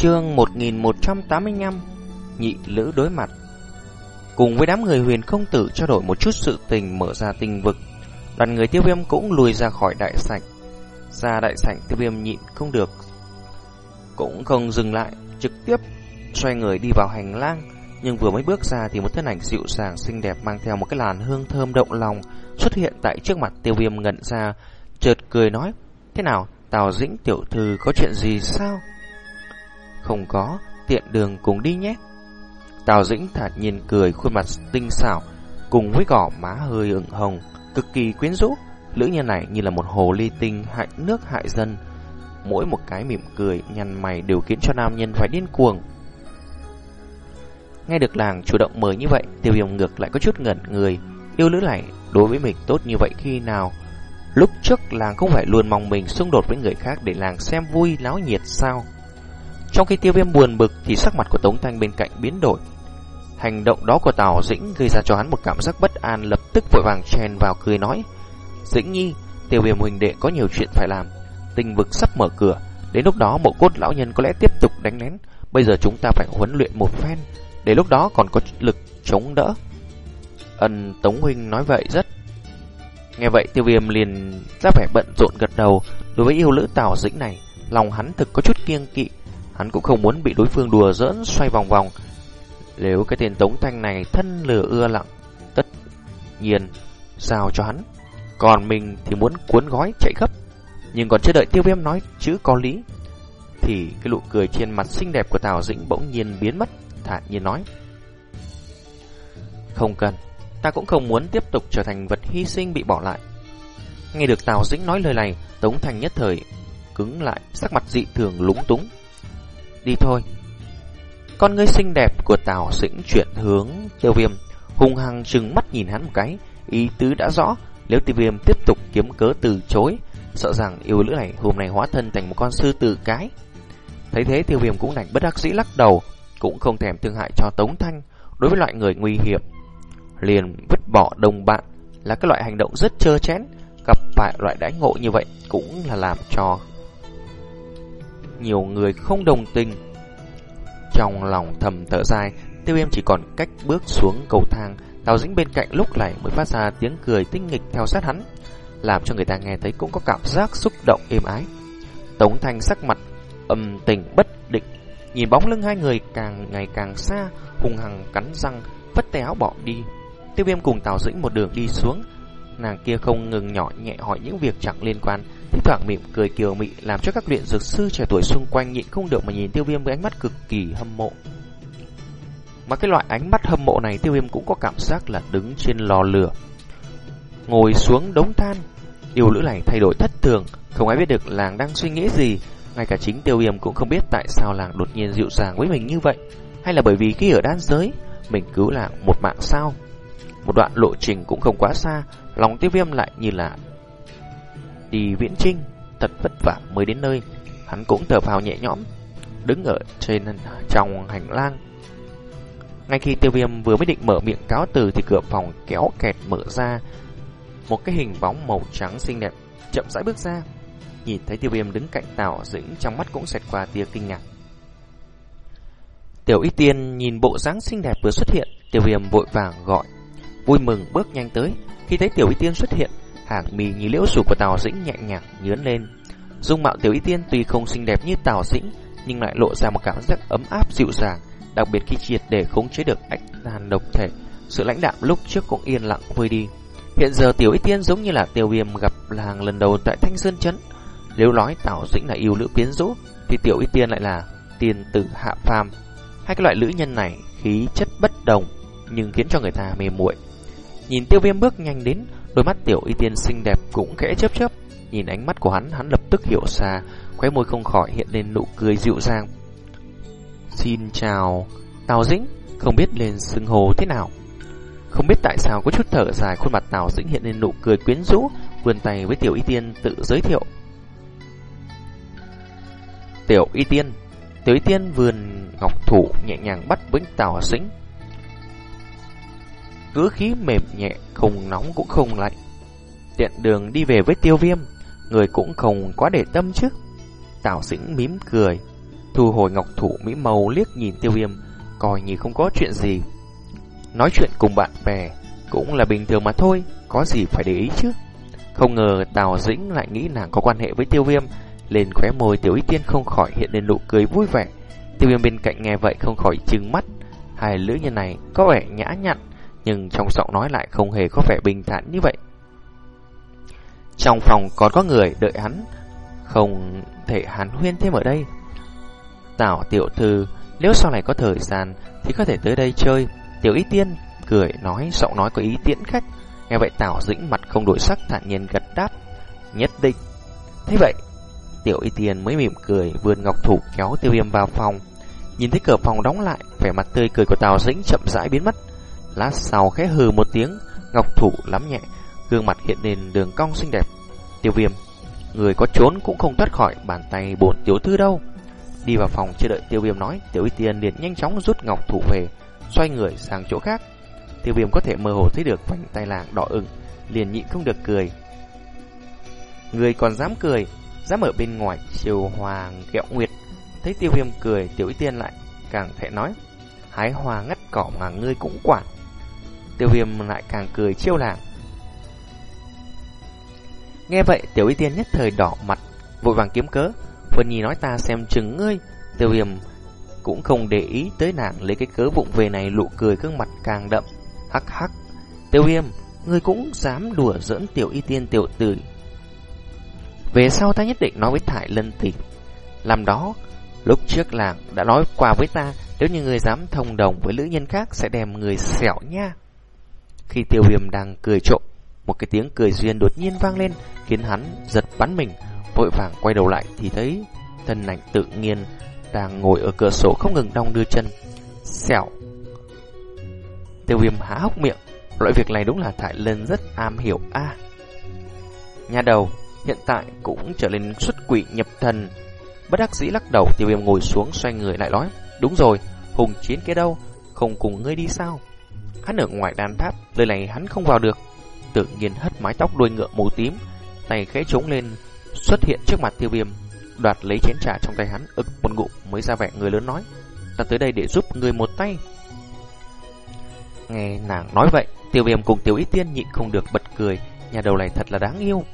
Chương 1185 Nhị lữ đối mặt. Cùng với đám người huyền không tử trao đổi một chút sự tình mở ra tình vực, Đoàn người tiêu viêm cũng lùi ra khỏi đại sảnh. Ra đại sảnh, tiêu viêm nhịn không được, Cũng không dừng lại, Trực tiếp xoay người đi vào hành lang. Nhưng vừa mới bước ra thì một thân ảnh dịu dàng, xinh đẹp Mang theo một cái làn hương thơm động lòng Xuất hiện tại trước mặt tiêu viêm ngẩn ra, Chợt cười nói, Thế nào, Tào Dĩnh tiểu thư có chuyện gì sao? Không có, Tiện đường cùng đi nhé. Tào Dĩnh thản nhiên cười khuôn mặt tinh xảo, Cùng với gỏ má hơi ửng hồng, Cực kỳ quyến rũ. Lữ nhân này như là một hồ ly tinh hại nước hại dân. Mỗi một cái mỉm cười Nhăn mày đều khiến cho nam nhân phải điên cuồng. Nghe được làng chủ động mời như vậy, Tiêu viêm ngược lại có chút ngẩn người. Yêu lữ này đối với mình tốt như vậy khi nào? Lúc trước làng không phải luôn mong mình xung đột với người khác Để làng xem vui náo nhiệt sao? Trong khi tiêu viêm buồn bực Thì sắc mặt của Tống Thanh bên cạnh biến đổi Hành động đó của Tào Dĩnh gây ra cho hắn một cảm giác bất an lập tức vội vàng chen vào cười nói. Dĩnh nhi, tiêu viêm huynh đệ có nhiều chuyện phải làm. Tình vực sắp mở cửa, đến lúc đó bộ cốt lão nhân có lẽ tiếp tục đánh lén. Bây giờ chúng ta phải huấn luyện một phen, để lúc đó còn có lực chống đỡ. Ân Tống Huynh nói vậy rất. Nghe vậy tiêu viêm liền ra vẻ bận rộn gật đầu đối với yêu lữ Tào Dĩnh này. Lòng hắn thực có chút kiêng kỵ, hắn cũng không muốn bị đối phương đùa giỡn xoay vòng vòng nếu cái tên Tống Thanh này thân lửa ưa lặng, tất nhiên sao cho hắn. Còn mình thì muốn cuốn gói chạy gấp. Nhưng còn chưa đợi tiêu viêm nói chữ có lý, thì cái nụ cười trên mặt xinh đẹp của Tào Dĩnh bỗng nhiên biến mất, thản nhiên nói. Không cần, ta cũng không muốn tiếp tục trở thành vật hy sinh bị bỏ lại. Nghe được Tào Dĩnh nói lời này, Tống thành nhất thời cứng lại, sắc mặt dị thường lúng túng. Đi thôi, con ngươi xinh đẹp của Tào Sĩnh chuyển hướng tiêu viêm, hung hăng chừng mắt nhìn hắn một cái, ý tứ đã rõ, nếu tiêu viêm tiếp tục kiếm cớ từ chối, sợ rằng yêu lữ này hôm nay hóa thân thành một con sư tử cái. Thấy thế tiêu viêm cũng đành bất đắc dĩ lắc đầu, cũng không thèm thương hại cho Tống Thanh, đối với loại người nguy hiểm. Liền vứt bỏ đồng bạn là cái loại hành động rất trơ chén, gặp phải loại đãi ngộ như vậy cũng là làm cho nhiều người không đồng tình trong lòng thầm thở dài, tiêu viêm chỉ còn cách bước xuống cầu thang, Tào Dĩnh bên cạnh lúc này mới phát ra tiếng cười tinh nghịch theo sát hắn, làm cho người ta nghe thấy cũng có cảm giác xúc động êm ái. Tống Thanh sắc mặt âm tình bất định, nhìn bóng lưng hai người càng ngày càng xa, hùng hằng cắn răng, vất tay áo bỏ đi. Tiêu viêm cùng Tào Dĩnh một đường đi xuống, nàng kia không ngừng nhỏ nhẹ hỏi những việc chẳng liên quan, Thi thoảng mỉm cười kiều mị làm cho các luyện dược sư trẻ tuổi xung quanh nhịn không được mà nhìn tiêu viêm với ánh mắt cực kỳ hâm mộ. Mà cái loại ánh mắt hâm mộ này tiêu viêm cũng có cảm giác là đứng trên lò lửa. Ngồi xuống đống than, yêu lữ này thay đổi thất thường, không ai biết được làng đang suy nghĩ gì. Ngay cả chính tiêu viêm cũng không biết tại sao làng đột nhiên dịu dàng với mình như vậy. Hay là bởi vì khi ở đan giới, mình cứu làng một mạng sao. Một đoạn lộ trình cũng không quá xa, lòng tiêu viêm lại như là đi viễn trinh, thật vất vả mới đến nơi. Hắn cũng thở phào nhẹ nhõm, đứng ở trên trong hành lang. Ngay khi tiêu viêm vừa mới định mở miệng cáo từ thì cửa phòng kéo kẹt mở ra. Một cái hình bóng màu trắng xinh đẹp chậm rãi bước ra. Nhìn thấy tiêu viêm đứng cạnh Tào Dĩnh trong mắt cũng xẹt qua tia kinh ngạc. Tiểu Y Tiên nhìn bộ dáng xinh đẹp vừa xuất hiện, Tiêu Viêm vội vàng gọi, vui mừng bước nhanh tới. Khi thấy Tiểu Y Tiên xuất hiện, hàng mì như liễu sủ của Tào Dĩnh nhẹ nhàng nhướn lên. Dung mạo Tiểu Y Tiên tuy không xinh đẹp như Tào Dĩnh, nhưng lại lộ ra một cảm giác ấm áp dịu dàng, đặc biệt khi triệt để khống chế được ánh hàn độc thể. Sự lãnh đạm lúc trước cũng yên lặng vơi đi. Hiện giờ Tiểu Y Tiên giống như là Tiêu Viêm gặp làng lần đầu tại Thanh Sơn Trấn. Nếu nói Tào Dĩnh là yêu nữ quyến rũ, thì Tiểu Y Tiên lại là tiên tử hạ phàm. Hai cái loại nữ nhân này khí chất bất đồng, nhưng khiến cho người ta mê muội. Nhìn Tiêu Viêm bước nhanh đến, Đôi mắt tiểu y tiên xinh đẹp cũng khẽ chớp chớp, nhìn ánh mắt của hắn, hắn lập tức hiểu ra, khóe môi không khỏi hiện lên nụ cười dịu dàng. Xin chào, Tào Dĩnh, không biết lên xưng hồ thế nào. Không biết tại sao có chút thở dài khuôn mặt Tào Dĩnh hiện lên nụ cười quyến rũ, vươn tay với tiểu y tiên tự giới thiệu. Tiểu y tiên, tiểu y tiên vươn ngọc thủ nhẹ nhàng bắt với Tào Dĩnh, cứ khí mềm nhẹ, không nóng cũng không lạnh. Tiện đường đi về với tiêu viêm, người cũng không quá để tâm chứ. Tào dĩnh mím cười. thu hồi ngọc thủ Mỹ màu liếc nhìn tiêu viêm, coi như không có chuyện gì. Nói chuyện cùng bạn bè cũng là bình thường mà thôi, có gì phải để ý chứ. Không ngờ Tào Dĩnh lại nghĩ nàng có quan hệ với tiêu viêm, lên khóe môi tiểu y tiên không khỏi hiện lên nụ cười vui vẻ. Tiêu viêm bên cạnh nghe vậy không khỏi trừng mắt, hai lưỡi như này có vẻ nhã nhặn, nhưng trong giọng nói lại không hề có vẻ bình thản như vậy. Trong phòng còn có người đợi hắn, không thể hắn huyên thêm ở đây. Tào tiểu thư, nếu sau này có thời gian thì có thể tới đây chơi. Tiểu y tiên cười nói giọng nói có ý tiễn khách. Nghe vậy Tào dĩnh mặt không đổi sắc thản nhiên gật đáp. Nhất định. Thế vậy, tiểu y tiên mới mỉm cười vươn ngọc thủ kéo tiêu viêm vào phòng. Nhìn thấy cửa phòng đóng lại, vẻ mặt tươi cười của Tào dĩnh chậm rãi biến mất. Lát sau khẽ hừ một tiếng, ngọc thủ lắm nhẹ, gương mặt hiện lên đường cong xinh đẹp. Tiêu viêm, người có trốn cũng không thoát khỏi bàn tay bổn tiểu thư đâu. Đi vào phòng chưa đợi tiêu viêm nói, tiểu y tiên liền nhanh chóng rút ngọc thủ về, xoay người sang chỗ khác. Tiêu viêm có thể mơ hồ thấy được vành tay làng đỏ ửng, liền nhịn không được cười. Người còn dám cười, dám ở bên ngoài chiều hoàng kẹo nguyệt. Thấy tiêu viêm cười, tiểu y tiên lại càng thể nói, hái hoa ngắt cỏ mà ngươi cũng quản. Tiêu viêm lại càng cười chiêu làng. Nghe vậy, tiểu y tiên nhất thời đỏ mặt, vội vàng kiếm cớ. Vân Nhi nói ta xem chừng ngươi. Tiêu viêm cũng không để ý tới nàng lấy cái cớ vụng về này lụ cười gương mặt càng đậm. Hắc hắc. Tiêu viêm, ngươi cũng dám đùa dẫn tiểu y tiên tiểu tử. Về sau ta nhất định nói với Thải Lân tỷ. Làm đó, lúc trước làng đã nói qua với ta, nếu như người dám thông đồng với nữ nhân khác sẽ đem người xẻo nha. Khi tiêu viêm đang cười trộm, một cái tiếng cười duyên đột nhiên vang lên, khiến hắn giật bắn mình, vội vàng quay đầu lại thì thấy thân ảnh tự nhiên đang ngồi ở cửa sổ không ngừng đong đưa chân. Xẻo. Tiêu viêm há hốc miệng, loại việc này đúng là Thải Lân rất am hiểu a. nhà đầu, hiện tại cũng trở lên xuất quỷ nhập thần. Bất đắc dĩ lắc đầu, tiêu viêm ngồi xuống xoay người lại nói, đúng rồi, hùng chiến kia đâu, không cùng ngươi đi sao? Hắn ở ngoài đàn tháp, nơi này hắn không vào được. Tự nhiên hất mái tóc đuôi ngựa màu tím, tay khẽ trống lên, xuất hiện trước mặt tiêu viêm, đoạt lấy chén trà trong tay hắn, ực một ngụm mới ra vẻ người lớn nói, ta tới đây để giúp người một tay. Nghe nàng nói vậy, tiêu viêm cùng tiểu ý tiên nhịn không được bật cười, nhà đầu này thật là đáng yêu.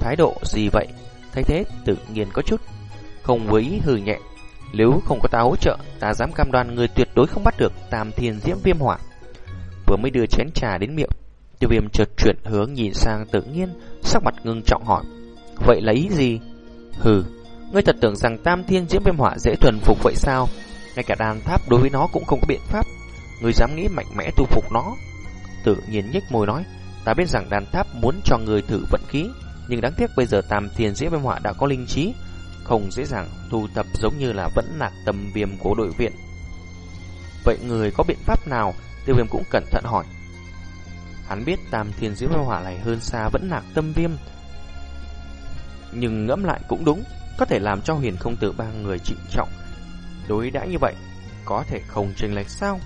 Thái độ gì vậy? Thấy thế tự nhiên có chút, không với ý hừ nhẹ. Nếu không có ta hỗ trợ, ta dám cam đoan người tuyệt đối không bắt được tam thiên diễm viêm hỏa. Vừa mới đưa chén trà đến miệng, tiêu viêm chợt chuyển hướng nhìn sang tự nhiên, sắc mặt ngưng trọng hỏi. Vậy là ý gì? Hừ, ngươi thật tưởng rằng tam thiên diễm viêm hỏa dễ thuần phục vậy sao? Ngay cả đàn tháp đối với nó cũng không có biện pháp. Ngươi dám nghĩ mạnh mẽ tu phục nó? Tự nhiên nhếch môi nói, ta biết rằng đàn tháp muốn cho người thử vận khí, nhưng đáng tiếc bây giờ tam thiên diễm viêm hỏa đã có linh trí, không dễ dàng tu tập giống như là vẫn nạc tâm viêm của đội viện. Vậy người có biện pháp nào? Tiêu viêm cũng cẩn thận hỏi. Hắn biết tam thiên diễm hoa hỏa này hơn xa vẫn lạc tâm viêm, nhưng ngẫm lại cũng đúng, có thể làm cho huyền không tử ba người trịnh trọng. Đối đã như vậy, có thể không chênh lệch sao?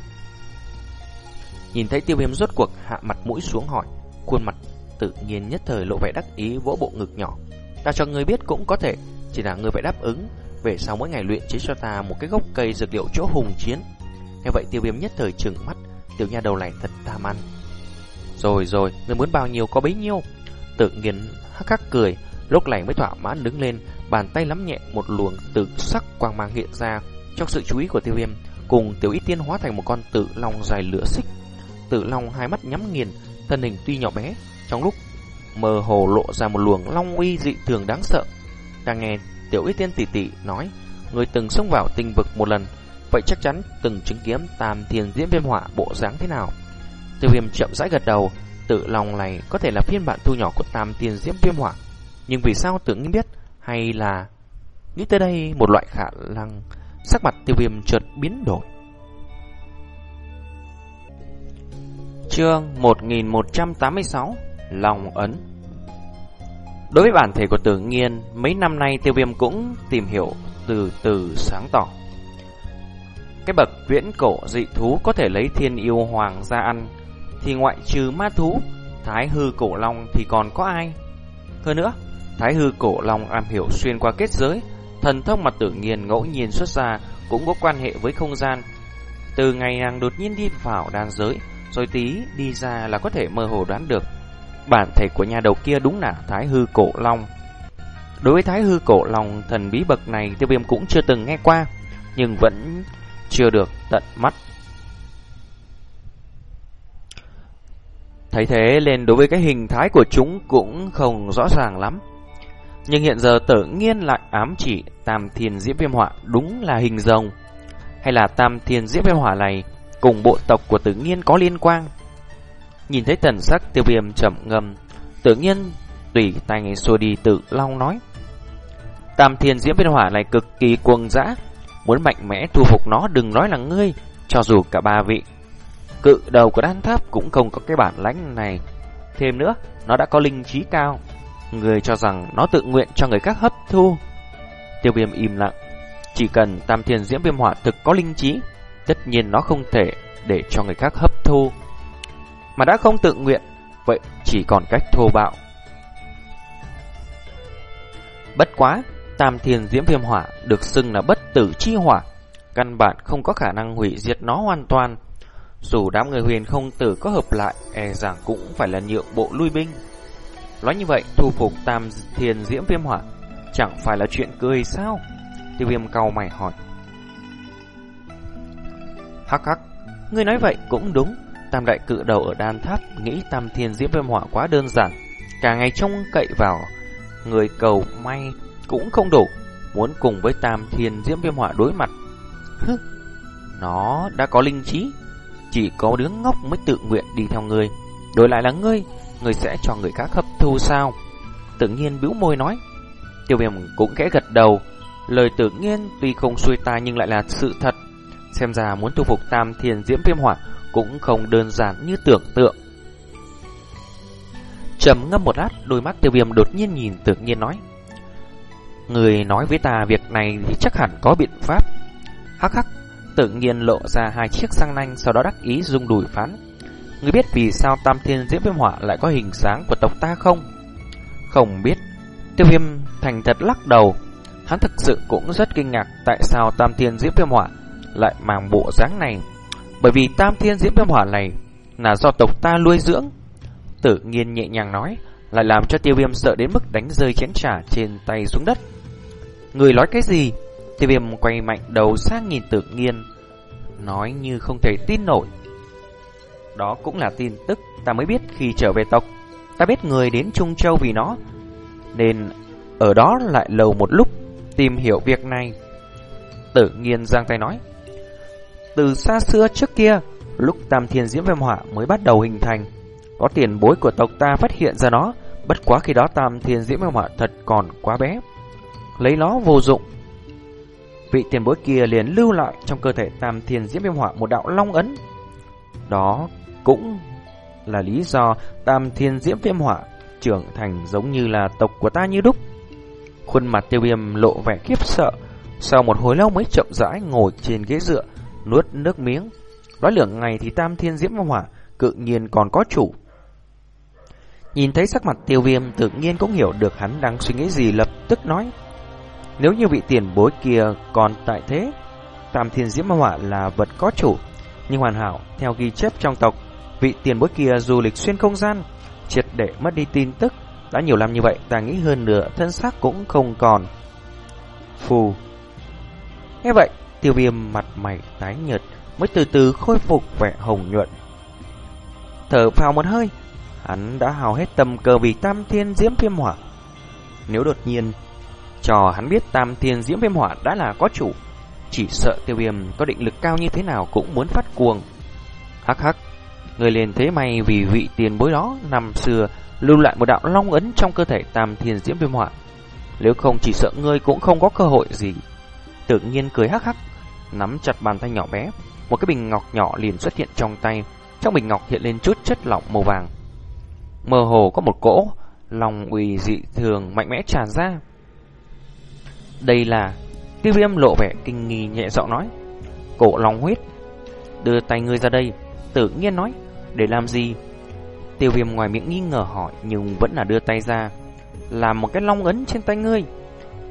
Nhìn thấy tiêu viêm rốt cuộc hạ mặt mũi xuống hỏi, khuôn mặt tự nhiên nhất thời lộ vẻ đắc ý vỗ bộ ngực nhỏ. Ta cho ngươi biết cũng có thể, chỉ là ngươi phải đáp ứng, về sau mỗi ngày luyện chế cho ta một cái gốc cây dược liệu chỗ hùng chiến. Nghe vậy tiêu viêm nhất thời trừng mắt, tiểu nha đầu này thật tham ăn. Rồi rồi, ngươi muốn bao nhiêu có bấy nhiêu. Tự nhiên hắc hắc cười, Lúc này mới thỏa mãn đứng lên, bàn tay lắm nhẹ một luồng tự sắc quang mang hiện ra trong sự chú ý của tiêu viêm, cùng tiểu ít tiên hóa thành một con tự long dài lửa xích. Tự long hai mắt nhắm nghiền, thân hình tuy nhỏ bé, trong lúc mơ hồ lộ ra một luồng long uy dị thường đáng sợ. Đang nghe tiểu ít tiên tỷ tỷ nói, người từng xông vào tinh vực một lần, vậy chắc chắn từng chứng kiến tam thiên diễn viêm họa bộ dáng thế nào. Tiêu viêm chậm rãi gật đầu, tự lòng này có thể là phiên bản thu nhỏ của tam thiên diễn viêm họa Nhưng vì sao tưởng nghĩ biết Hay là Nghĩ tới đây một loại khả năng Sắc mặt tiêu viêm chợt biến đổi. Chương 1186 Lòng ấn. Đối với bản thể của tử nghiên Mấy năm nay tiêu viêm cũng tìm hiểu Từ từ sáng tỏ. Cái bậc viễn cổ dị thú Có thể lấy thiên yêu hoàng ra ăn Thì ngoại trừ ma thú Thái hư cổ long thì còn có ai Hơn nữa Thái hư cổ long am hiểu xuyên qua kết giới, Thần thông mặt tự nhiên ngẫu nhiên xuất ra cũng có quan hệ với không gian. Từ ngày nàng đột nhiên đi vào đan giới, rồi tí đi ra là có thể mơ hồ đoán được. Bản thể của nhà đầu kia đúng là Thái Hư Cổ Long. Đối với Thái Hư Cổ Long thần bí bậc này tiêu viêm cũng chưa từng nghe qua, nhưng vẫn chưa được tận mắt. Thấy thế nên đối với cái hình thái của chúng cũng không rõ ràng lắm. Nhưng hiện giờ tự nhiên lại ám chỉ Tam Thiên Diễm Viêm Họa đúng là hình rồng. Hay là Tam Thiên Diễm Viêm Họa này cùng bộ tộc của tự nhiên có liên quan. Nhìn thấy tần sắc tiêu viêm chậm ngầm, tự nhiên tùy tay xua đi tự long nói. Tam Thiên Diễm Viêm Hỏa này cực kỳ cuồng dã, muốn mạnh mẽ thu phục nó đừng nói là ngươi, cho dù cả ba vị cự đầu của đan tháp cũng không có cái bản lãnh này. Thêm nữa, nó đã có linh trí cao, Người cho rằng nó tự nguyện cho người khác hấp thu. Tiêu viêm im lặng. Chỉ cần tam thiên diễm viêm hỏa thực có linh trí, tất nhiên nó không thể để cho người khác hấp thu. Mà đã không tự nguyện, vậy chỉ còn cách thô bạo. Bất quá, tam thiên diễm viêm hỏa được xưng là bất tử chi hỏa, căn bản không có khả năng hủy diệt nó hoàn toàn. Dù đám người huyền không tử có hợp lại, e rằng cũng phải là nhượng bộ lui binh. Nói như vậy, thu phục tam thiền diễm viêm hỏa chẳng phải là chuyện cười sao? Tiêu viêm cao mày hỏi. Hắc hắc, ngươi nói vậy cũng đúng. Tam đại cự đầu ở đan tháp nghĩ tam thiên diễm viêm hỏa quá đơn giản. Cả ngày trông cậy vào người cầu may cũng không đủ. Muốn cùng với tam thiên diễm viêm hỏa đối mặt. Hứ, nó đã có linh trí. Chỉ có đứa ngốc mới tự nguyện đi theo ngươi. Đổi lại là ngươi ngươi sẽ cho người khác hấp thu sao Tự nhiên bĩu môi nói Tiêu viêm cũng kẽ gật đầu Lời tự nhiên tuy không xuôi tai nhưng lại là sự thật Xem ra muốn thu phục tam thiền diễm viêm hỏa Cũng không đơn giản như tưởng tượng trầm ngâm một lát Đôi mắt tiêu viêm đột nhiên nhìn tự nhiên nói Người nói với ta việc này thì chắc hẳn có biện pháp Hắc hắc Tự nhiên lộ ra hai chiếc răng nanh Sau đó đắc ý rung đùi phán Ngươi biết vì sao Tam Thiên Diễm Viêm Hỏa lại có hình dáng của tộc ta không? Không biết. Tiêu viêm thành thật lắc đầu. Hắn thực sự cũng rất kinh ngạc tại sao Tam Thiên Diễm Viêm Hỏa lại mang bộ dáng này. Bởi vì Tam Thiên Diễm Viêm Hỏa này là do tộc ta nuôi dưỡng. Tự nhiên nhẹ nhàng nói, lại làm cho tiêu viêm sợ đến mức đánh rơi chén trà trên tay xuống đất. Người nói cái gì? Tiêu viêm quay mạnh đầu sang nhìn tự nhiên, nói như không thể tin nổi. Đó cũng là tin tức ta mới biết khi trở về tộc. Ta biết người đến Trung Châu vì nó, nên ở đó lại lâu một lúc tìm hiểu việc này. Tự nhiên giang tay nói. Từ xa xưa trước kia, lúc Tam Thiên Diễm Viêm Hỏa mới bắt đầu hình thành, có tiền bối của tộc ta phát hiện ra nó, bất quá khi đó Tam Thiên Diễm Viêm Hỏa thật còn quá bé. Lấy nó vô dụng. Vị tiền bối kia liền lưu lại trong cơ thể Tam Thiên Diễm Viêm Hỏa một đạo long ấn. Đó cũng là lý do tam thiên diễm viêm hỏa trưởng thành giống như là tộc của ta như đúc. Khuôn mặt tiêu viêm lộ vẻ khiếp sợ, sau một hồi lâu mới chậm rãi ngồi trên ghế dựa, nuốt nước miếng. Nói lượng ngày thì tam thiên diễm viêm hỏa cự nhiên còn có chủ. Nhìn thấy sắc mặt tiêu viêm tự nhiên cũng hiểu được hắn đang suy nghĩ gì lập tức nói. Nếu như vị tiền bối kia còn tại thế, tam thiên diễm ma hỏa là vật có chủ, nhưng hoàn hảo theo ghi chép trong tộc Vị tiền bối kia du lịch xuyên không gian, triệt để mất đi tin tức. Đã nhiều năm như vậy, ta nghĩ hơn nửa thân xác cũng không còn. Phù. Nghe vậy, tiêu viêm mặt mày tái nhợt mới từ từ khôi phục vẻ hồng nhuận. Thở phào một hơi, hắn đã hào hết tâm cơ vì tam thiên diễm viêm hỏa. Nếu đột nhiên cho hắn biết tam thiên diễm viêm hỏa đã là có chủ, chỉ sợ tiêu viêm có định lực cao như thế nào cũng muốn phát cuồng. Hắc hắc, Người liền thế may vì vị tiền bối đó năm xưa lưu lại một đạo long ấn trong cơ thể tam thiên diễm viêm hỏa. Nếu không chỉ sợ ngươi cũng không có cơ hội gì. Tự nhiên cười hắc hắc, nắm chặt bàn tay nhỏ bé, một cái bình ngọc nhỏ liền xuất hiện trong tay. Trong bình ngọc hiện lên chút chất lỏng màu vàng. Mơ hồ có một cỗ lòng uy dị thường mạnh mẽ tràn ra. Đây là Tiêu Viêm lộ vẻ kinh nghi nhẹ giọng nói, "Cổ long huyết, đưa tay ngươi ra đây." Tự nhiên nói, để làm gì? Tiêu viêm ngoài miệng nghi ngờ hỏi nhưng vẫn là đưa tay ra. Làm một cái long ấn trên tay ngươi.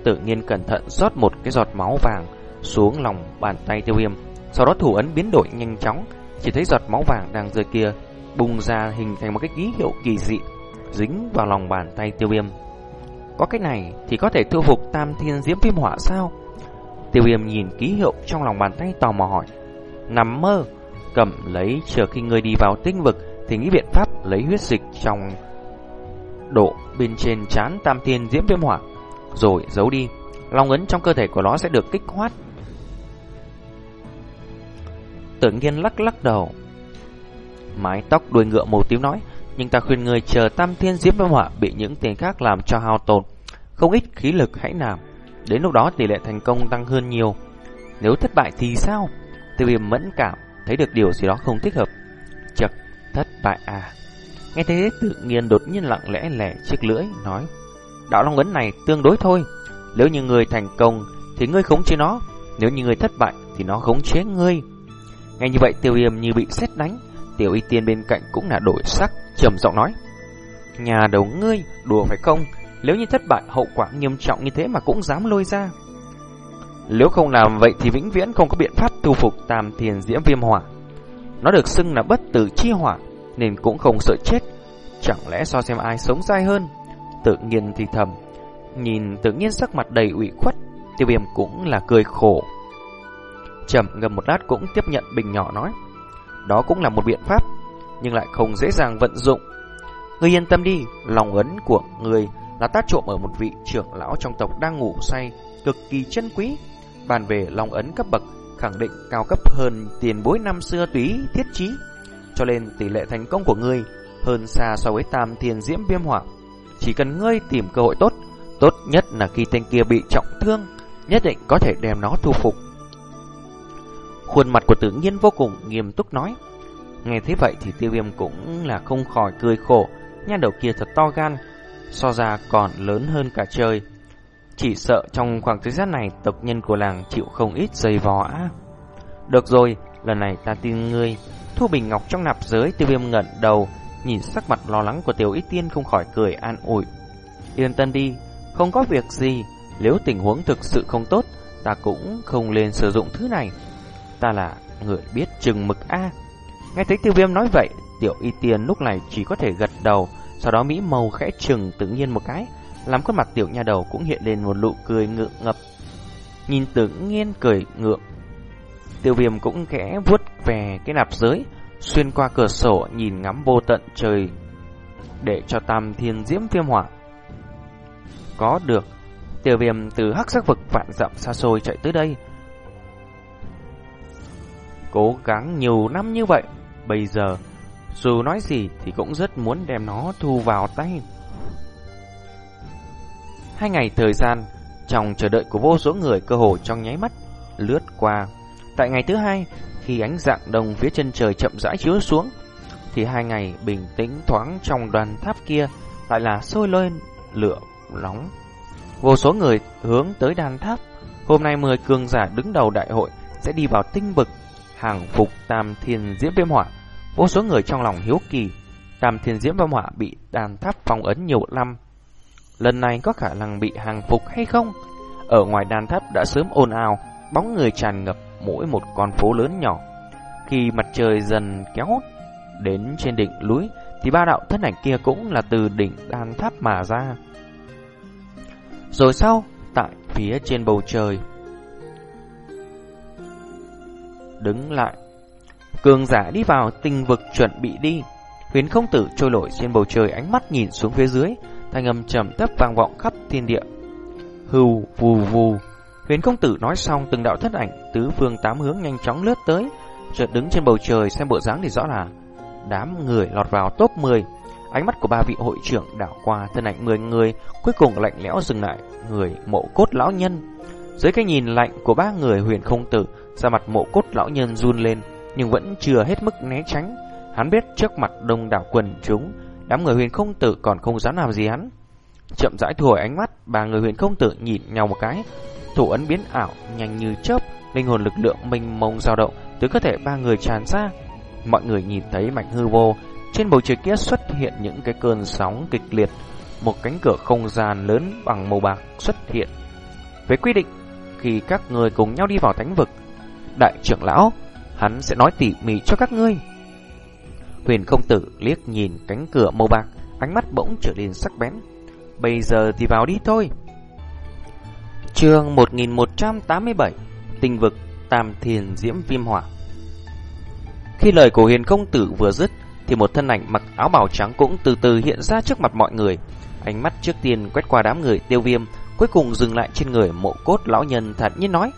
Tự nhiên cẩn thận rót một cái giọt máu vàng xuống lòng bàn tay tiêu viêm. Sau đó thủ ấn biến đổi nhanh chóng, chỉ thấy giọt máu vàng đang rơi kia bùng ra hình thành một cái ký hiệu kỳ dị dính vào lòng bàn tay tiêu viêm. Có cách này thì có thể thu phục tam thiên diễm viêm hỏa sao? Tiêu viêm nhìn ký hiệu trong lòng bàn tay tò mò hỏi. Nằm mơ, cầm lấy chờ khi người đi vào tinh vực thì nghĩ biện pháp lấy huyết dịch trong độ bên trên chán tam thiên diễm viêm hỏa rồi giấu đi. Long ấn trong cơ thể của nó sẽ được kích hoạt. Tự nhiên lắc lắc đầu. Mái tóc đuôi ngựa màu tím nói, nhưng ta khuyên người chờ tam thiên diễm viêm hỏa bị những tiền khác làm cho hao tổn. Không ít khí lực hãy làm. Đến lúc đó tỷ lệ thành công tăng hơn nhiều. Nếu thất bại thì sao? Tiêu viêm mẫn cảm, thấy được điều gì đó không thích hợp. Chật, thất bại à. Nghe thế tự nhiên đột nhiên lặng lẽ lẻ chiếc lưỡi, nói. Đạo Long Ấn này tương đối thôi. Nếu như người thành công thì ngươi khống chế nó. Nếu như người thất bại thì nó khống chế ngươi. Ngay như vậy tiêu viêm như bị xét đánh. Tiểu y tiên bên cạnh cũng là đổi sắc, trầm giọng nói. Nhà đầu ngươi, đùa phải không? Nếu như thất bại hậu quả nghiêm trọng như thế mà cũng dám lôi ra. Nếu không làm vậy thì vĩnh viễn không có biện pháp thu phục tam thiền diễm viêm hỏa. Nó được xưng là bất tử chi hỏa, nên cũng không sợ chết. Chẳng lẽ so xem ai sống dai hơn? Tự nhiên thì thầm, nhìn tự nhiên sắc mặt đầy ủy khuất, tiêu viêm cũng là cười khổ. Trầm ngầm một lát cũng tiếp nhận bình nhỏ nói, đó cũng là một biện pháp, nhưng lại không dễ dàng vận dụng. Ngươi yên tâm đi, lòng ấn của người là tác trộm ở một vị trưởng lão trong tộc đang ngủ say, cực kỳ chân quý. Bàn về lòng ấn cấp bậc, khẳng định cao cấp hơn tiền bối năm xưa túy thiết trí. Cho nên tỷ lệ thành công của ngươi hơn xa so với tam thiên diễm viêm hỏa. Chỉ cần ngươi tìm cơ hội tốt, tốt nhất là khi tên kia bị trọng thương, nhất định có thể đem nó thu phục. Khuôn mặt của tự nhiên vô cùng nghiêm túc nói. Nghe thế vậy thì tiêu viêm cũng là không khỏi cười khổ, nha đầu kia thật to gan, so ra còn lớn hơn cả trời. Chỉ sợ trong khoảng thời gian này tộc nhân của làng chịu không ít dày vò á. Được rồi, lần này ta tin ngươi. Thu bình ngọc trong nạp giới tiêu viêm ngẩn đầu, nhìn sắc mặt lo lắng của tiểu ít tiên không khỏi cười an ủi. Yên tâm đi, không có việc gì, nếu tình huống thực sự không tốt, ta cũng không lên sử dụng thứ này. Ta là người biết chừng mực A. Nghe thấy tiêu viêm nói vậy, tiểu y tiên lúc này chỉ có thể gật đầu, sau đó Mỹ màu khẽ chừng tự nhiên một cái, làm khuôn mặt tiểu nha đầu cũng hiện lên một nụ cười ngượng ngập. Nhìn tự nhiên cười ngượng. Tiêu viêm cũng khẽ vuốt về cái nạp giới, xuyên qua cửa sổ nhìn ngắm vô tận trời để cho tam thiên diễm viêm hỏa. Có được, tiêu viêm từ hắc sắc vực vạn dặm xa xôi chạy tới đây. Cố gắng nhiều năm như vậy, bây giờ dù nói gì thì cũng rất muốn đem nó thu vào tay. Hai ngày thời gian, trong chờ đợi của vô số người cơ hồ trong nháy mắt, lướt qua. Tại ngày thứ hai, khi ánh dạng đông phía chân trời chậm rãi chiếu xuống, thì hai ngày bình tĩnh thoáng trong đoàn tháp kia lại là sôi lên lửa nóng. Vô số người hướng tới đàn tháp. Hôm nay 10 cường giả đứng đầu đại hội sẽ đi vào tinh bực hàng phục tam thiên diễm viêm hỏa. Vô số người trong lòng hiếu kỳ, tam thiên diễm văn hỏa bị đàn tháp phong ấn nhiều năm. Lần này có khả năng bị hàng phục hay không? Ở ngoài đàn tháp đã sớm ồn ào, bóng người tràn ngập mỗi một con phố lớn nhỏ. Khi mặt trời dần kéo đến trên đỉnh núi, thì ba đạo thân ảnh kia cũng là từ đỉnh đàn tháp mà ra. Rồi sau, tại phía trên bầu trời, đứng lại. Cường giả đi vào tinh vực chuẩn bị đi. Huyền không tử trôi nổi trên bầu trời ánh mắt nhìn xuống phía dưới, thanh âm trầm thấp vang vọng khắp thiên địa. Hưu vù vù. Huyền công tử nói xong từng đạo thất ảnh tứ phương tám hướng nhanh chóng lướt tới, chợt đứng trên bầu trời xem bộ dáng thì rõ là đám người lọt vào top 10. Ánh mắt của ba vị hội trưởng đảo qua thân ảnh 10 người, cuối cùng lạnh lẽo dừng lại người mộ cốt lão nhân. Dưới cái nhìn lạnh của ba người huyền không tử, ra mặt mộ cốt lão nhân run lên, nhưng vẫn chưa hết mức né tránh. Hắn biết trước mặt đông đảo quần chúng, đám người huyền không tử còn không dám làm gì hắn. Chậm rãi thu hồi ánh mắt, ba người huyền không tử nhìn nhau một cái, thủ ấn biến ảo nhanh như chớp, linh hồn lực lượng mênh mông dao động từ cơ thể ba người tràn ra. Mọi người nhìn thấy mảnh hư vô, trên bầu trời kia xuất hiện những cái cơn sóng kịch liệt, một cánh cửa không gian lớn bằng màu bạc xuất hiện. Với quy định, khi các người cùng nhau đi vào thánh vực, đại trưởng lão, hắn sẽ nói tỉ mỉ cho các ngươi. Huyền không tử liếc nhìn cánh cửa màu bạc, ánh mắt bỗng trở nên sắc bén. Bây giờ thì vào đi thôi. Chương 1187 Tình vực Tam Thiền Diễm Viêm Hỏa Khi lời của huyền công tử vừa dứt Thì một thân ảnh mặc áo bào trắng cũng từ từ hiện ra trước mặt mọi người Ánh mắt trước tiên quét qua đám người tiêu viêm Cuối cùng dừng lại trên người mộ cốt lão nhân thật nhiên nói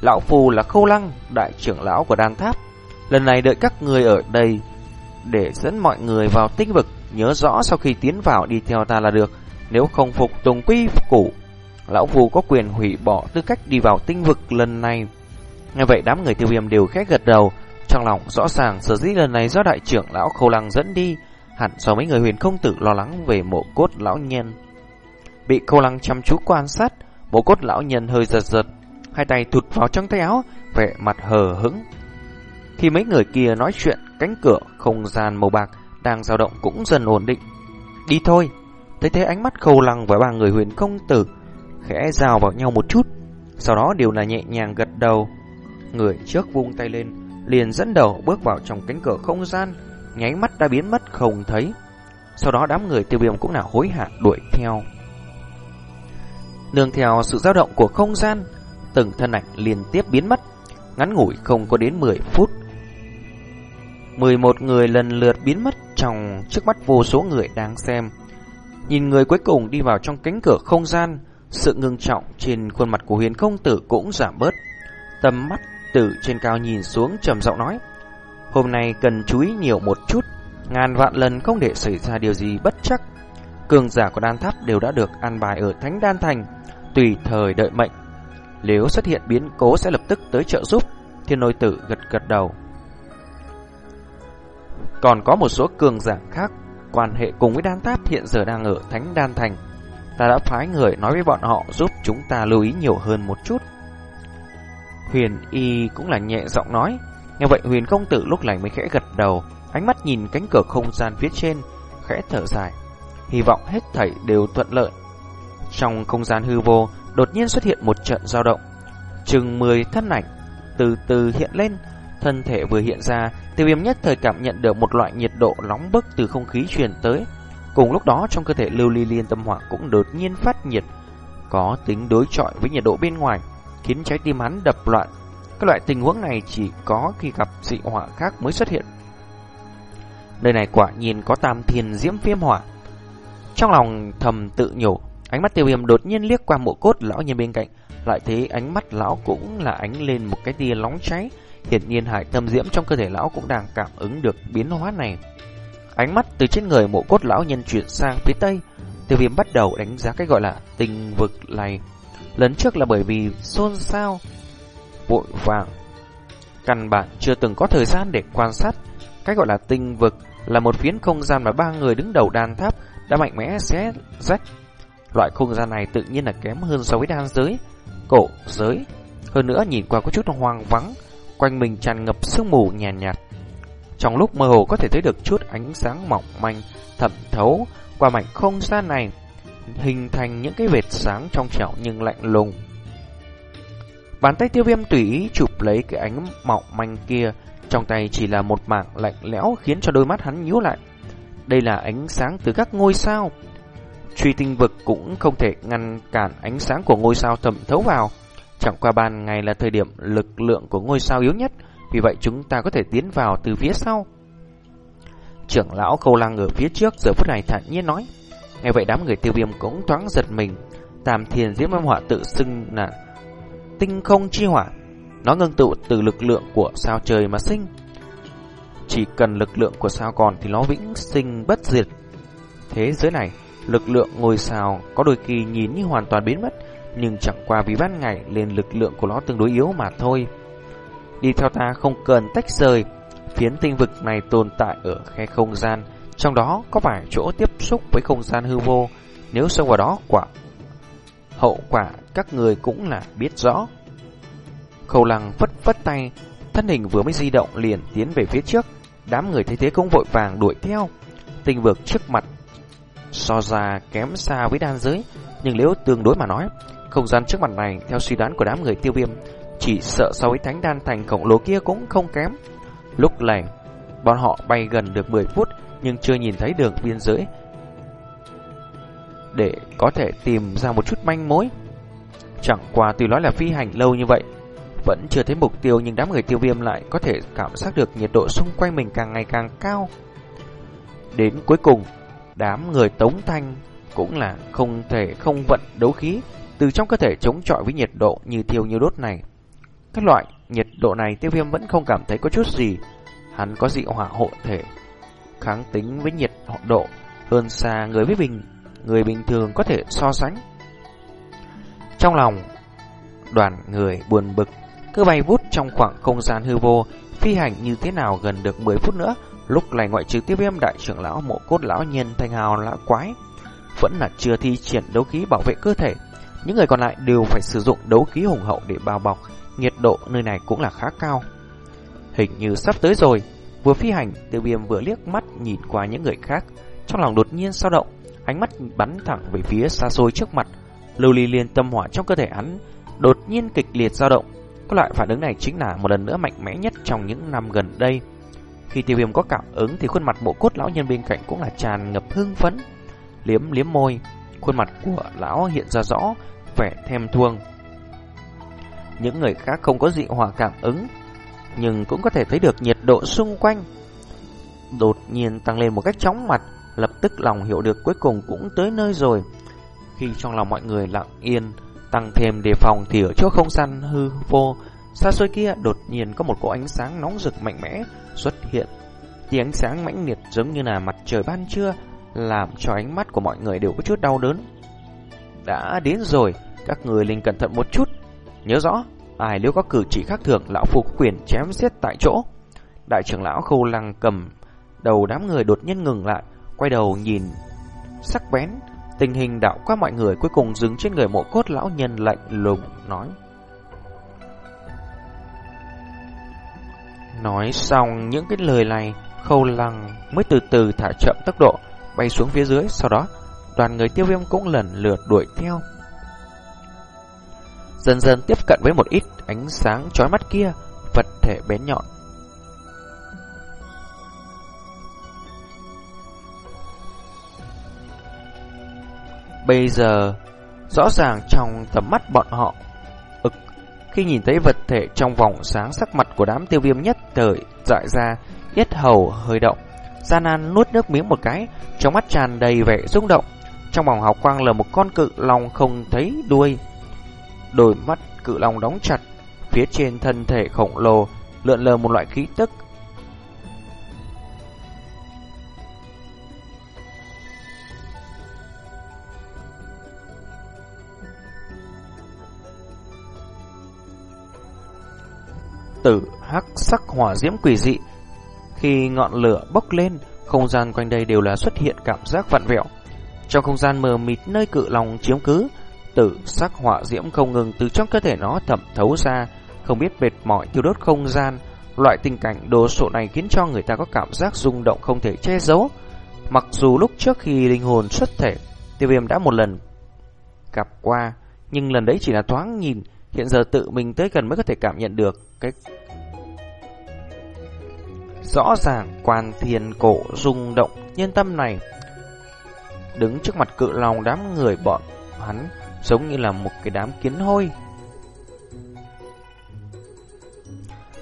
Lão Phù là khâu lăng, đại trưởng lão của đan tháp Lần này đợi các người ở đây Để dẫn mọi người vào tinh vực Nhớ rõ sau khi tiến vào đi theo ta là được Nếu không phục tùng quy củ Lão Phù có quyền hủy bỏ tư cách đi vào tinh vực lần này. Nghe vậy đám người tiêu viêm đều khét gật đầu, trong lòng rõ ràng sở dĩ lần này do đại trưởng lão Khâu Lăng dẫn đi, hẳn do mấy người huyền không tử lo lắng về mộ cốt lão nhân. Bị Khâu Lăng chăm chú quan sát, mộ cốt lão nhân hơi giật giật, hai tay thụt vào trong tay áo, vẻ mặt hờ hững. Khi mấy người kia nói chuyện, cánh cửa không gian màu bạc đang dao động cũng dần ổn định. Đi thôi. Thấy thế ánh mắt Khâu Lăng với ba người huyền công tử khẽ rào vào nhau một chút, sau đó đều là nhẹ nhàng gật đầu. Người trước vung tay lên, liền dẫn đầu bước vào trong cánh cửa không gian, nháy mắt đã biến mất không thấy. Sau đó đám người tiêu viêm cũng là hối hả đuổi theo. Nương theo sự dao động của không gian, từng thân ảnh liên tiếp biến mất, ngắn ngủi không có đến 10 phút. 11 người lần lượt biến mất trong trước mắt vô số người đang xem. Nhìn người cuối cùng đi vào trong cánh cửa không gian, sự ngưng trọng trên khuôn mặt của huyền không tử cũng giảm bớt. Tầm mắt từ trên cao nhìn xuống trầm giọng nói. Hôm nay cần chú ý nhiều một chút, ngàn vạn lần không để xảy ra điều gì bất chắc. Cường giả của đan tháp đều đã được an bài ở Thánh Đan Thành, tùy thời đợi mệnh. Nếu xuất hiện biến cố sẽ lập tức tới trợ giúp, thiên nôi tử gật gật đầu. Còn có một số cường giả khác quan hệ cùng với đan tháp hiện giờ đang ở Thánh Đan Thành ta đã phái người nói với bọn họ giúp chúng ta lưu ý nhiều hơn một chút. Huyền Y cũng là nhẹ giọng nói. Nghe vậy Huyền công tử lúc này mới khẽ gật đầu, ánh mắt nhìn cánh cửa không gian phía trên, khẽ thở dài. Hy vọng hết thảy đều thuận lợi. Trong không gian hư vô, đột nhiên xuất hiện một trận dao động. Chừng 10 thân ảnh từ từ hiện lên, thân thể vừa hiện ra, tiêu viêm nhất thời cảm nhận được một loại nhiệt độ nóng bức từ không khí truyền tới. Cùng lúc đó trong cơ thể lưu ly liên tâm hỏa cũng đột nhiên phát nhiệt, có tính đối chọi với nhiệt độ bên ngoài, khiến trái tim hắn đập loạn. Các loại tình huống này chỉ có khi gặp dị hỏa khác mới xuất hiện. Nơi này quả nhiên có tam thiên diễm viêm hỏa. Trong lòng thầm tự nhủ, ánh mắt tiêu viêm đột nhiên liếc qua mộ cốt lão nhân bên cạnh, lại thấy ánh mắt lão cũng là ánh lên một cái tia nóng cháy. Hiển nhiên hải tâm diễm trong cơ thể lão cũng đang cảm ứng được biến hóa này. Ánh mắt từ trên người mộ cốt lão nhân chuyển sang phía tây, tiêu viêm bắt đầu đánh giá cái gọi là tình vực này. Lần trước là bởi vì xôn xao, vội vàng. Căn bản chưa từng có thời gian để quan sát. Cái gọi là tinh vực là một phiến không gian mà ba người đứng đầu đan tháp đã mạnh mẽ xé rách. Loại không gian này tự nhiên là kém hơn so với đan giới, cổ giới. Hơn nữa nhìn qua có chút hoang vắng, quanh mình tràn ngập sương mù nhàn nhạt, nhạt. Trong lúc mơ hồ có thể thấy được chút ánh sáng mỏng manh thẩm thấu qua mảnh không gian này, hình thành những cái vệt sáng trong trẻo nhưng lạnh lùng. Bàn tay tiêu viêm tùy ý chụp lấy cái ánh mỏng manh kia, trong tay chỉ là một mảng lạnh lẽo khiến cho đôi mắt hắn nhíu lại. Đây là ánh sáng từ các ngôi sao. Truy tinh vực cũng không thể ngăn cản ánh sáng của ngôi sao thẩm thấu vào. Chẳng qua ban ngày là thời điểm lực lượng của ngôi sao yếu nhất, vì vậy chúng ta có thể tiến vào từ phía sau. Trưởng lão khâu lăng ở phía trước giờ phút này thản nhiên nói. Nghe vậy đám người tiêu viêm cũng thoáng giật mình. Tam thiền diễm âm họa tự xưng là tinh không chi hỏa. Nó ngưng tụ từ lực lượng của sao trời mà sinh. Chỉ cần lực lượng của sao còn thì nó vĩnh sinh bất diệt. Thế giới này, lực lượng ngôi sao có đôi khi nhìn như hoàn toàn biến mất, nhưng chẳng qua vì ban ngày nên lực lượng của nó tương đối yếu mà thôi. Đi theo ta không cần tách rời. Phiến tinh vực này tồn tại ở khe không gian, trong đó có vài chỗ tiếp xúc với không gian hư vô. Nếu sâu vào đó quả hậu quả các người cũng là biết rõ. Khâu lăng phất phất tay, thân hình vừa mới di động liền tiến về phía trước. Đám người thấy thế cũng vội vàng đuổi theo. Tinh vực trước mặt so ra kém xa với đan giới, nhưng nếu tương đối mà nói, không gian trước mặt này, theo suy đoán của đám người tiêu viêm, chỉ sợ so với thánh đan thành khổng lồ kia cũng không kém. Lúc này, bọn họ bay gần được 10 phút nhưng chưa nhìn thấy đường biên giới để có thể tìm ra một chút manh mối. Chẳng qua tuy nói là phi hành lâu như vậy, vẫn chưa thấy mục tiêu nhưng đám người tiêu viêm lại có thể cảm giác được nhiệt độ xung quanh mình càng ngày càng cao. Đến cuối cùng, đám người tống thanh cũng là không thể không vận đấu khí từ trong cơ thể chống chọi với nhiệt độ như thiêu như đốt này. Các loại nhiệt độ này tiêu viêm vẫn không cảm thấy có chút gì. Hắn có dị hỏa hộ thể, kháng tính với nhiệt độ hơn xa người với bình, người bình thường có thể so sánh. Trong lòng, đoàn người buồn bực, cứ bay vút trong khoảng không gian hư vô, phi hành như thế nào gần được 10 phút nữa. Lúc này ngoại trừ tiêu viêm đại trưởng lão mộ cốt lão nhân thanh hào lão quái, vẫn là chưa thi triển đấu khí bảo vệ cơ thể. Những người còn lại đều phải sử dụng đấu khí hùng hậu để bao bọc, nhiệt độ nơi này cũng là khá cao. Hình như sắp tới rồi, vừa phi hành, tiêu viêm vừa liếc mắt nhìn qua những người khác, trong lòng đột nhiên sao động, ánh mắt bắn thẳng về phía xa xôi trước mặt, lưu ly liên tâm hỏa trong cơ thể hắn đột nhiên kịch liệt dao động. Các loại phản ứng này chính là một lần nữa mạnh mẽ nhất trong những năm gần đây. Khi tiêu viêm có cảm ứng thì khuôn mặt bộ cốt lão nhân bên cạnh cũng là tràn ngập hưng phấn. Liếm liếm môi, khuôn mặt của lão hiện ra rõ vẻ thèm thuông. Những người khác không có dị hỏa cảm ứng, nhưng cũng có thể thấy được nhiệt độ xung quanh. Đột nhiên tăng lên một cách chóng mặt, lập tức lòng hiểu được cuối cùng cũng tới nơi rồi. Khi trong lòng mọi người lặng yên, tăng thêm đề phòng thì ở chỗ không gian hư vô, xa xôi kia đột nhiên có một cỗ ánh sáng nóng rực mạnh mẽ xuất hiện. Tia ánh sáng mãnh liệt giống như là mặt trời ban trưa, làm cho ánh mắt của mọi người đều có chút đau đớn. Đã đến rồi, các người linh cẩn thận một chút. Nhớ rõ, ai nếu có cử chỉ khác thường, lão phu có quyền chém giết tại chỗ. Đại trưởng lão khâu lăng cầm đầu đám người đột nhiên ngừng lại, quay đầu nhìn sắc bén, tình hình đạo qua mọi người cuối cùng dừng trên người mộ cốt lão nhân lạnh lùng nói. Nói xong những cái lời này, khâu lăng mới từ từ thả chậm tốc độ, bay xuống phía dưới, sau đó đoàn người tiêu viêm cũng lần lượt đuổi theo. Dần dần tiếp cận với một ít ánh sáng chói mắt kia, vật thể bén nhọn. Bây giờ, rõ ràng trong tầm mắt bọn họ, khi nhìn thấy vật thể trong vòng sáng sắc mặt của đám tiêu viêm nhất thời dại ra, yết hầu hơi động. Gian Nan nuốt nước miếng một cái, trong mắt tràn đầy vẻ rung động. Trong vòng hào quang là một con cự long không thấy đuôi. Đôi mắt cự long đóng chặt, phía trên thân thể khổng lồ lượn lờ một loại khí tức. Tử hắc sắc hỏa diễm quỷ dị khi ngọn lửa bốc lên, không gian quanh đây đều là xuất hiện cảm giác vặn vẹo. Trong không gian mờ mịt nơi cự lòng chiếm cứ, tử sắc hỏa diễm không ngừng từ trong cơ thể nó thẩm thấu ra, không biết mệt mỏi tiêu đốt không gian. Loại tình cảnh đồ sộ này khiến cho người ta có cảm giác rung động không thể che giấu. Mặc dù lúc trước khi linh hồn xuất thể, tiêu viêm đã một lần gặp qua, nhưng lần đấy chỉ là thoáng nhìn, hiện giờ tự mình tới gần mới có thể cảm nhận được cái Rõ ràng quan thiên cổ rung động nhân tâm này. Đứng trước mặt cự lòng đám người bọn hắn Giống như là một cái đám kiến hôi.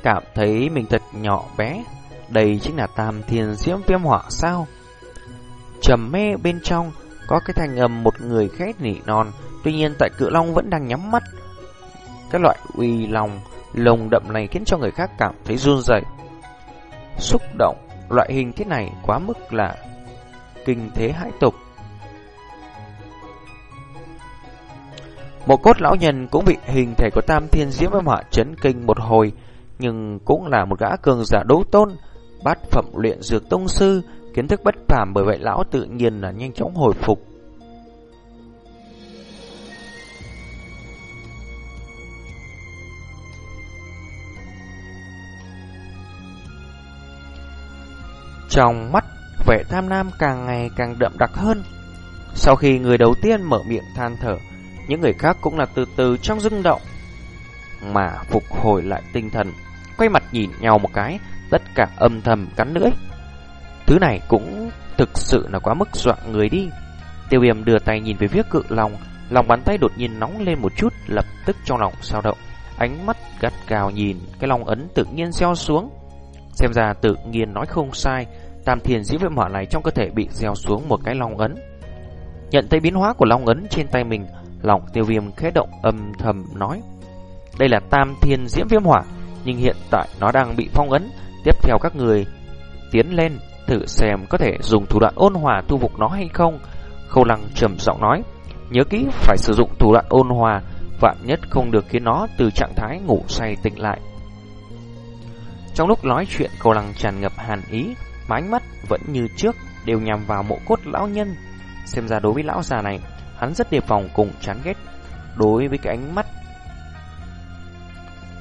Cảm thấy mình thật nhỏ bé, Đây chính là tam thiên diễm viêm hỏa sao? Trầm mê bên trong Có cái thanh âm một người khét nỉ non, Tuy nhiên tại cự long vẫn đang nhắm mắt. Cái loại uy lòng Lồng đậm này khiến cho người khác cảm thấy run rẩy xúc động, loại hình thế này quá mức là kinh thế hãi tục. Một cốt lão nhân cũng bị hình thể của Tam Thiên Diễm Âm Họa chấn kinh một hồi, nhưng cũng là một gã cường giả đấu tôn, bát phẩm luyện dược tông sư, kiến thức bất phàm bởi vậy lão tự nhiên là nhanh chóng hồi phục. Trong mắt, vẻ tham nam càng ngày càng đậm đặc hơn. Sau khi người đầu tiên mở miệng than thở, những người khác cũng là từ từ trong rung động mà phục hồi lại tinh thần, quay mặt nhìn nhau một cái, tất cả âm thầm cắn lưỡi. Thứ này cũng thực sự là quá mức dọa người đi. Tiêu viêm đưa tay nhìn về phía cự lòng lòng bàn tay đột nhiên nóng lên một chút, lập tức trong lòng sao động. Ánh mắt gắt gào nhìn, cái lòng ấn tự nhiên gieo xuống. Xem ra tự nhiên nói không sai, tam thiền dĩ viêm hỏa này trong cơ thể bị gieo xuống một cái long ấn. Nhận thấy biến hóa của long ấn trên tay mình, lòng tiêu viêm khẽ động âm thầm nói. Đây là tam thiên diễm viêm hỏa, nhưng hiện tại nó đang bị phong ấn. Tiếp theo các người tiến lên, thử xem có thể dùng thủ đoạn ôn hòa thu phục nó hay không. Khâu lăng trầm giọng nói, nhớ kỹ phải sử dụng thủ đoạn ôn hòa, vạn nhất không được khiến nó từ trạng thái ngủ say tỉnh lại. Trong lúc nói chuyện, khâu lăng tràn ngập hàn ý, mà ánh mắt vẫn như trước đều nhằm vào mộ cốt lão nhân. Xem ra đối với lão già này, hắn rất đề phòng cùng chán ghét. Đối với cái ánh mắt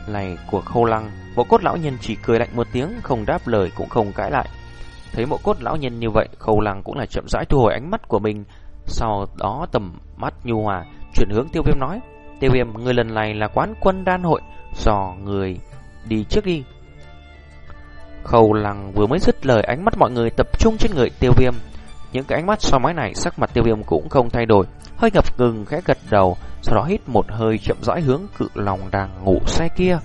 này của khâu lăng, mộ cốt lão nhân chỉ cười lạnh một tiếng, không đáp lời cũng không cãi lại. Thấy mộ cốt lão nhân như vậy, khâu lăng cũng là chậm rãi thu hồi ánh mắt của mình. Sau đó tầm mắt nhu hòa, chuyển hướng tiêu viêm nói. Tiêu viêm, người lần này là quán quân đan hội, do người đi trước đi. Khâu lăng vừa mới dứt lời ánh mắt mọi người tập trung trên người tiêu viêm. Những cái ánh mắt so máy này sắc mặt tiêu viêm cũng không thay đổi. Hơi ngập ngừng khẽ gật đầu, sau đó hít một hơi chậm rãi hướng cự lòng đang ngủ say kia.